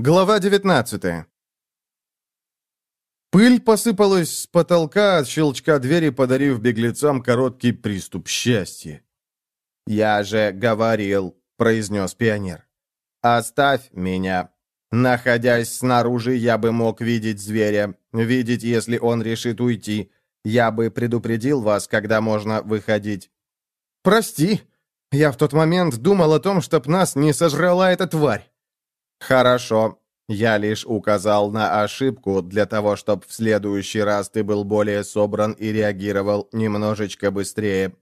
Глава 19 Пыль посыпалась с потолка от щелчка двери, подарив беглецам короткий приступ счастья. «Я же говорил», — произнес пионер. «Оставь меня. Находясь снаружи, я бы мог видеть зверя, видеть, если он решит уйти. Я бы предупредил вас, когда можно выходить». «Прости, я в тот момент думал о том, чтоб нас не сожрала эта тварь». «Хорошо. Я лишь указал на ошибку для того, чтобы в следующий раз ты был более собран и реагировал немножечко быстрее».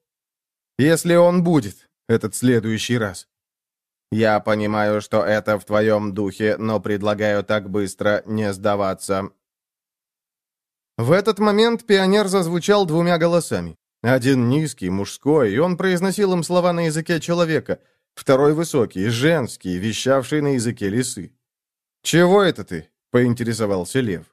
«Если он будет, этот следующий раз». «Я понимаю, что это в твоем духе, но предлагаю так быстро не сдаваться». В этот момент пионер зазвучал двумя голосами. Один низкий, мужской, и он произносил им слова на языке человека. Второй высокий, женский, вещавший на языке лисы. «Чего это ты?» — поинтересовался Лев.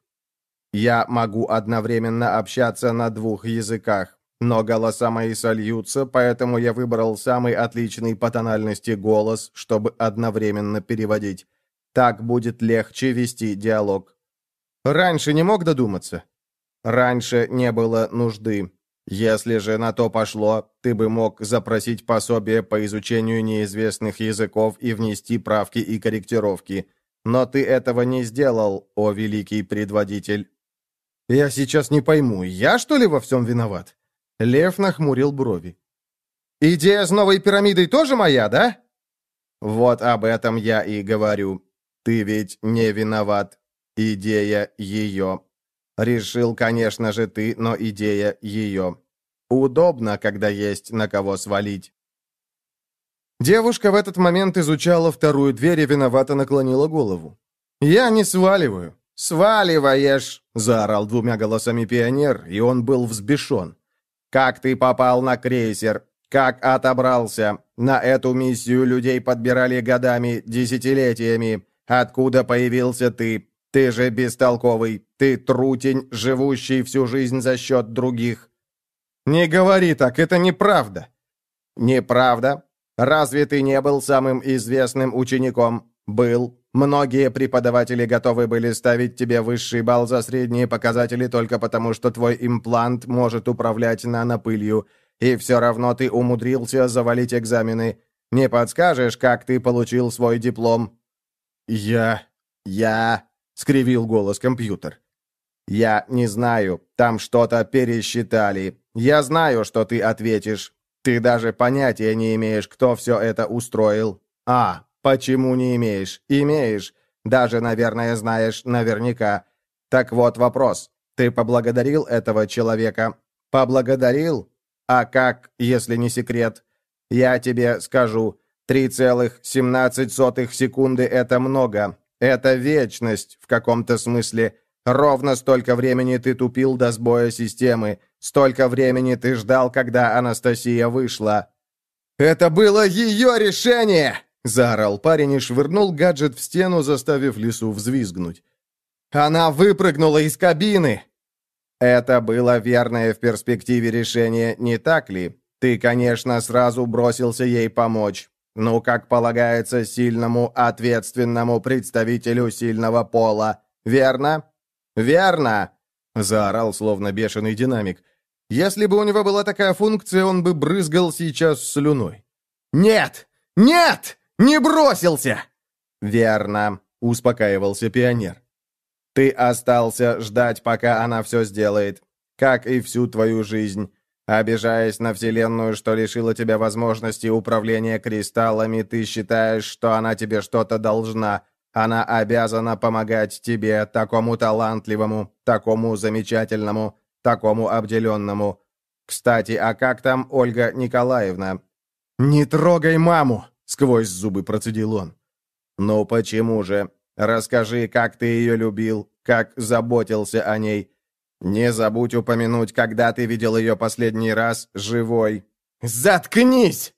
«Я могу одновременно общаться на двух языках, но голоса мои сольются, поэтому я выбрал самый отличный по тональности голос, чтобы одновременно переводить. Так будет легче вести диалог». «Раньше не мог додуматься?» «Раньше не было нужды. Если же на то пошло, ты бы мог запросить пособие по изучению неизвестных языков и внести правки и корректировки. Но ты этого не сделал, о великий предводитель. Я сейчас не пойму, я что ли во всем виноват? Лев нахмурил брови. Идея с новой пирамидой тоже моя, да? Вот об этом я и говорю. Ты ведь не виноват. Идея ее. Решил, конечно же, ты, но идея ее. Удобно, когда есть на кого свалить. Девушка в этот момент изучала вторую дверь и виновато наклонила голову. «Я не сваливаю». «Сваливаешь!» — заорал двумя голосами пионер, и он был взбешен. «Как ты попал на крейсер? Как отобрался? На эту миссию людей подбирали годами, десятилетиями. Откуда появился ты? Ты же бестолковый. Ты трутень, живущий всю жизнь за счет других». «Не говори так, это неправда». «Неправда? Разве ты не был самым известным учеником? Был. Многие преподаватели готовы были ставить тебе высший балл за средние показатели только потому, что твой имплант может управлять нанопылью, и все равно ты умудрился завалить экзамены. Не подскажешь, как ты получил свой диплом?» «Я... я...» — скривил голос компьютер. «Я не знаю. Там что-то пересчитали. Я знаю, что ты ответишь. Ты даже понятия не имеешь, кто все это устроил. А, почему не имеешь? Имеешь. Даже, наверное, знаешь наверняка. Так вот вопрос. Ты поблагодарил этого человека? Поблагодарил? А как, если не секрет? Я тебе скажу. 3,17 секунды — это много. Это вечность в каком-то смысле. Ровно столько времени ты тупил до сбоя системы. Столько времени ты ждал, когда Анастасия вышла». «Это было ее решение!» — заорал парень и швырнул гаджет в стену, заставив лису взвизгнуть. «Она выпрыгнула из кабины!» «Это было верное в перспективе решение, не так ли? Ты, конечно, сразу бросился ей помочь. Ну, как полагается сильному, ответственному представителю сильного пола, верно?» «Верно!» — заорал словно бешеный динамик. Если бы у него была такая функция, он бы брызгал сейчас слюной. «Нет! Нет! Не бросился!» «Верно», — успокаивался пионер. «Ты остался ждать, пока она все сделает, как и всю твою жизнь. Обижаясь на Вселенную, что лишила тебя возможности управления кристаллами, ты считаешь, что она тебе что-то должна. Она обязана помогать тебе, такому талантливому, такому замечательному, такому обделенному. Кстати, а как там Ольга Николаевна?» «Не трогай маму!» — сквозь зубы процедил он. «Ну почему же? Расскажи, как ты ее любил, как заботился о ней. Не забудь упомянуть, когда ты видел ее последний раз живой». «Заткнись!»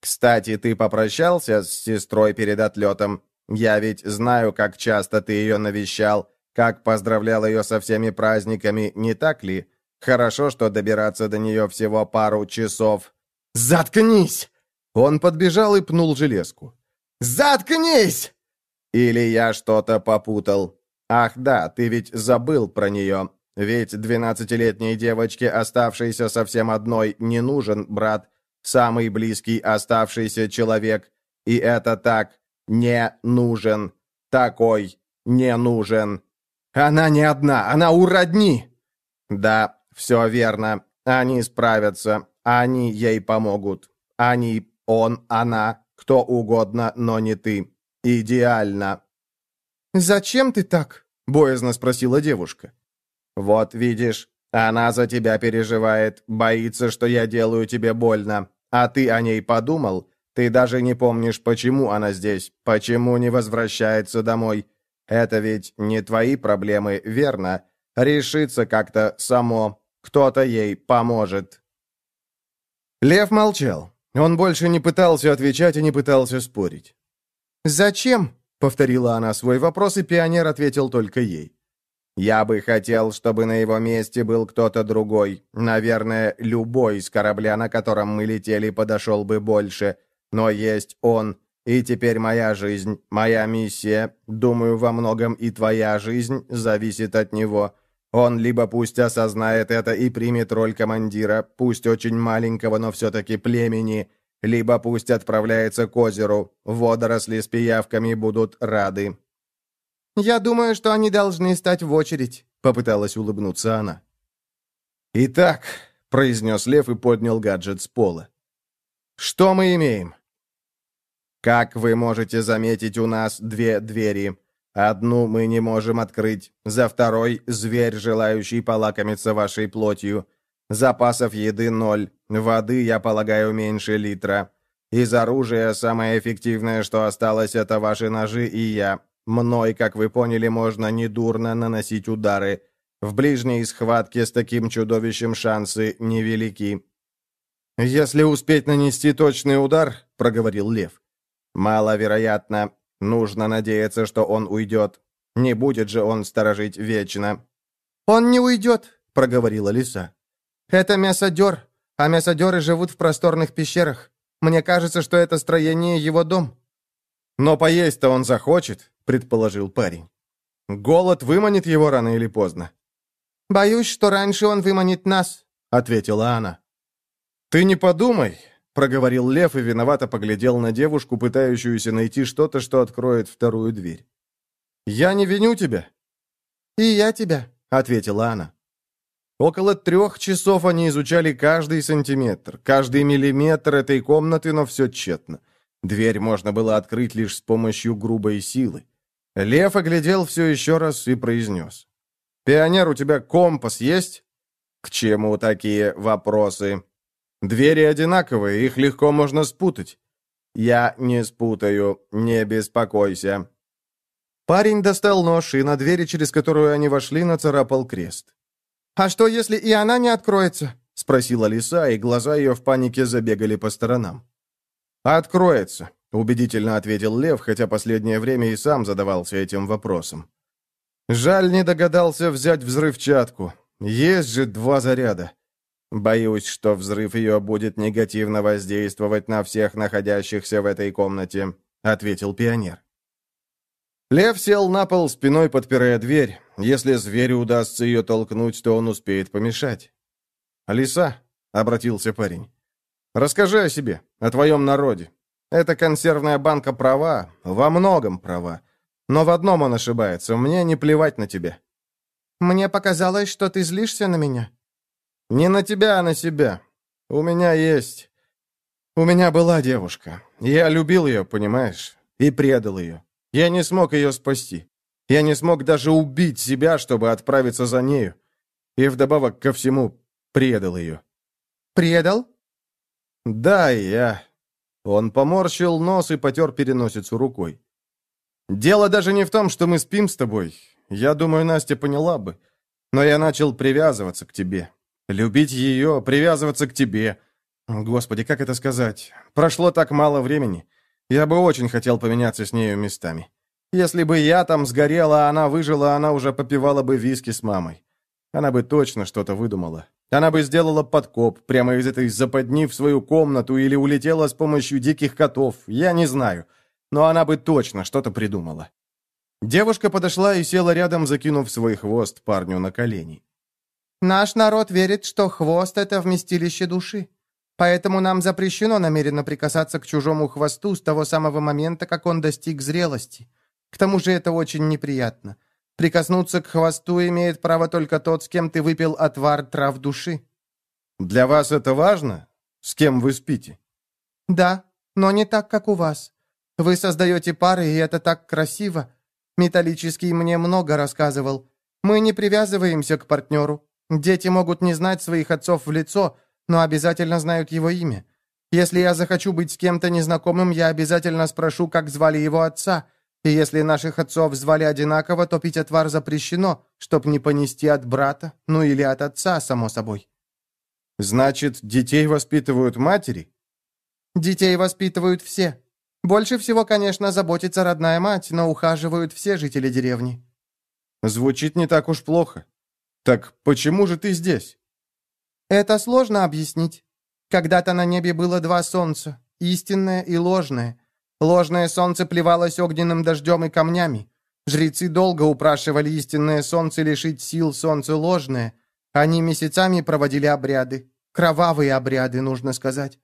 «Кстати, ты попрощался с сестрой перед отлетом? Я ведь знаю, как часто ты ее навещал, как поздравлял ее со всеми праздниками, не так ли? Хорошо, что добираться до нее всего пару часов. «Заткнись!» Он подбежал и пнул железку. «Заткнись!» Или я что-то попутал? Ах да, ты ведь забыл про нее. Ведь двенадцатилетней девочке, оставшейся совсем одной, не нужен брат, самый близкий оставшийся человек. И это так не нужен. Такой не нужен. Она не одна, она у родни. Да, все верно. Они справятся. Они ей помогут. Они, он, она, кто угодно, но не ты. Идеально. «Зачем ты так?» — боязно спросила девушка. «Вот видишь, она за тебя переживает, боится, что я делаю тебе больно. А ты о ней подумал? Ты даже не помнишь, почему она здесь, почему не возвращается домой. Это ведь не твои проблемы, верно? Решится как-то само. Кто-то ей поможет». Лев молчал. Он больше не пытался отвечать и не пытался спорить. «Зачем?» — повторила она свой вопрос, и пионер ответил только ей. «Я бы хотел, чтобы на его месте был кто-то другой. Наверное, любой из корабля, на котором мы летели, подошел бы больше. Но есть он, и теперь моя жизнь, моя миссия, думаю, во многом и твоя жизнь зависит от него. Он либо пусть осознает это и примет роль командира, пусть очень маленького, но все-таки племени, либо пусть отправляется к озеру. Водоросли с пиявками будут рады». «Я думаю, что они должны стать в очередь», — попыталась улыбнуться она. «Итак», — произнес Лев и поднял гаджет с пола. «Что мы имеем?» «Как вы можете заметить, у нас две двери. Одну мы не можем открыть. За второй — зверь, желающий полакомиться вашей плотью. Запасов еды ноль. Воды, я полагаю, меньше литра. Из оружия самое эффективное, что осталось, это ваши ножи и я. Мной, как вы поняли, можно недурно наносить удары. В ближней схватке с таким чудовищем шансы невелики. «Если успеть нанести точный удар», — проговорил Лев. «Маловероятно. Нужно надеяться, что он уйдет. Не будет же он сторожить вечно». «Он не уйдет», — проговорила лиса. «Это мясодер, а мясодеры живут в просторных пещерах. Мне кажется, что это строение его дом». «Но поесть-то он захочет», — предположил парень. «Голод выманит его рано или поздно». «Боюсь, что раньше он выманит нас», — ответила она. «Ты не подумай», — проговорил Лев и виновато поглядел на девушку, пытающуюся найти что-то, что откроет вторую дверь. «Я не виню тебя». «И я тебя», — ответила она. Около трех часов они изучали каждый сантиметр, каждый миллиметр этой комнаты, но все тщетно. Дверь можно было открыть лишь с помощью грубой силы. Лев оглядел все еще раз и произнес. «Пионер, у тебя компас есть?» «К чему такие вопросы?» Двери одинаковые, их легко можно спутать. Я не спутаю, не беспокойся. Парень достал нож и на двери, через которую они вошли, нацарапал крест. «А что, если и она не откроется?» — спросила лиса, и глаза ее в панике забегали по сторонам. «Откроется», — убедительно ответил Лев, хотя последнее время и сам задавался этим вопросом. «Жаль, не догадался взять взрывчатку. Есть же два заряда. Боюсь, что взрыв ее будет негативно воздействовать на всех находящихся в этой комнате», — ответил пионер. Лев сел на пол, спиной подпирая дверь. Если зверю удастся ее толкнуть, то он успеет помешать. «Алиса», — обратился парень, — «расскажи о себе, о твоем народе. Эта консервная банка права, во многом права. Но в одном он ошибается, мне не плевать на тебя». «Мне показалось, что ты злишься на меня», «Не на тебя, а на себя. У меня есть... У меня была девушка. Я любил ее, понимаешь? И предал ее. Я не смог ее спасти. Я не смог даже убить себя, чтобы отправиться за нею. И вдобавок ко всему предал ее». «Предал?» «Да, я...» Он поморщил нос и потер переносицу рукой. «Дело даже не в том, что мы спим с тобой. Я думаю, Настя поняла бы. Но я начал привязываться к тебе. Любить ее, привязываться к тебе. Господи, как это сказать? Прошло так мало времени. Я бы очень хотел поменяться с нею местами. Если бы я там сгорела, а она выжила, она уже попивала бы виски с мамой. Она бы точно что-то выдумала. Она бы сделала подкоп прямо из этой западни в свою комнату или улетела с помощью диких котов, я не знаю. Но она бы точно что-то придумала. Девушка подошла и села рядом, закинув свой хвост парню на колени. «Наш народ верит, что хвост — это вместилище души. Поэтому нам запрещено намеренно прикасаться к чужому хвосту с того самого момента, как он достиг зрелости. К тому же это очень неприятно. Прикоснуться к хвосту имеет право только тот, с кем ты выпил отвар трав души». «Для вас это важно? С кем вы спите?» «Да, но не так, как у вас. Вы создаете пары, и это так красиво. Металлический мне много рассказывал. Мы не привязываемся к партнеру. Дети могут не знать своих отцов в лицо, но обязательно знают его имя. Если я захочу быть с кем-то незнакомым, я обязательно спрошу, как звали его отца. И если наших отцов звали одинаково, то пить отвар запрещено, чтоб не понести от брата, ну или от отца, само собой. Значит, детей воспитывают матери? Детей воспитывают все. Больше всего, конечно, заботится родная мать, но ухаживают все жители деревни. Звучит не так уж плохо. Так почему же ты здесь? Это сложно объяснить. Когда-то на небе было два солнца, истинное и ложное. Ложное солнце плевалось огненным дождем и камнями. Жрецы долго упрашивали истинное солнце лишить сил солнце ложное. Они месяцами проводили обряды. Кровавые обряды, нужно сказать.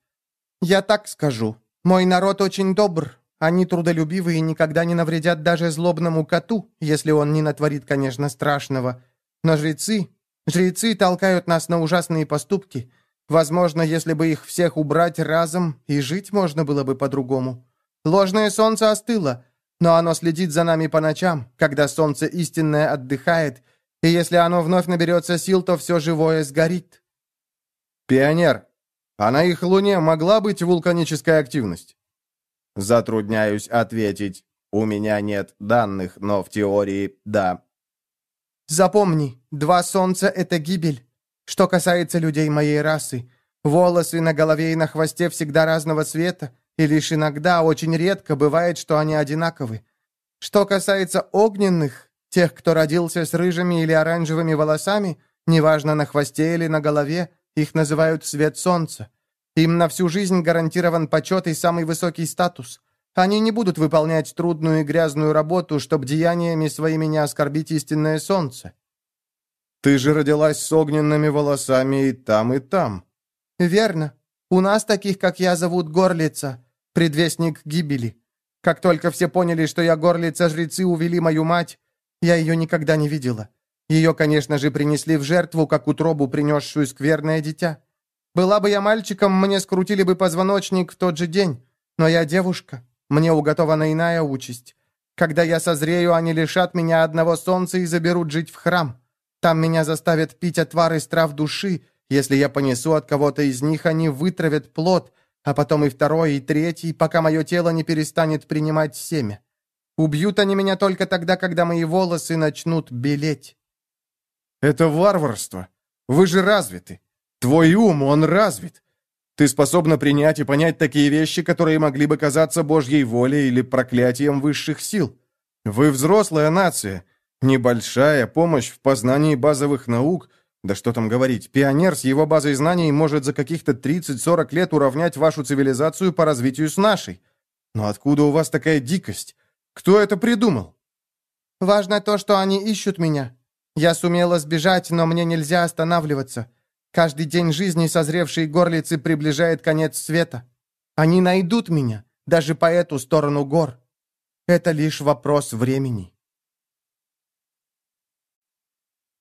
Я так скажу. Мой народ очень добр. Они трудолюбивы и никогда не навредят даже злобному коту, если он не натворит, конечно, страшного. Но жрецы... Жрецы толкают нас на ужасные поступки. Возможно, если бы их всех убрать разом, и жить можно было бы по-другому. Ложное солнце остыло, но оно следит за нами по ночам, когда солнце истинное отдыхает, и если оно вновь наберется сил, то все живое сгорит. Пионер, а на их луне могла быть вулканическая активность? Затрудняюсь ответить. У меня нет данных, но в теории да. Запомни, два солнца — это гибель. Что касается людей моей расы, волосы на голове и на хвосте всегда разного цвета, и лишь иногда, очень редко, бывает, что они одинаковы. Что касается огненных, тех, кто родился с рыжими или оранжевыми волосами, неважно, на хвосте или на голове, их называют «свет солнца». Им на всю жизнь гарантирован почет и самый высокий статус. Они не будут выполнять трудную и грязную работу, чтобы деяниями своими не оскорбить истинное солнце. Ты же родилась с огненными волосами и там, и там. Верно. У нас таких, как я, зовут Горлица, предвестник гибели. Как только все поняли, что я Горлица, жрецы увели мою мать, я ее никогда не видела. Ее, конечно же, принесли в жертву, как утробу, принесшую скверное дитя. Была бы я мальчиком, мне скрутили бы позвоночник в тот же день. Но я девушка, мне уготована иная участь. Когда я созрею, они лишат меня одного солнца и заберут жить в храм. Там меня заставят пить отвар из трав души. Если я понесу от кого-то из них, они вытравят плод, а потом и второй, и третий, пока мое тело не перестанет принимать семя. Убьют они меня только тогда, когда мои волосы начнут белеть. Это варварство. Вы же развиты. Твой ум, он развит. Ты способна принять и понять такие вещи, которые могли бы казаться Божьей волей или проклятием высших сил. Вы взрослая нация. Небольшая помощь в познании базовых наук. Да что там говорить, пионер с его базой знаний может за каких-то 30-40 лет уравнять вашу цивилизацию по развитию с нашей. Но откуда у вас такая дикость? Кто это придумал? Важно то, что они ищут меня. Я сумела сбежать, но мне нельзя останавливаться. Каждый день жизни созревшей горлицы приближает конец света. Они найдут меня, даже по эту сторону гор. Это лишь вопрос времени.